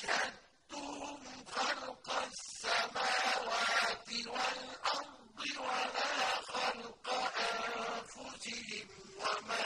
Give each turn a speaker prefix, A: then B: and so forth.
A: أشهدتهم خلق السماوات والأرض ولا خلق أنفسهم وما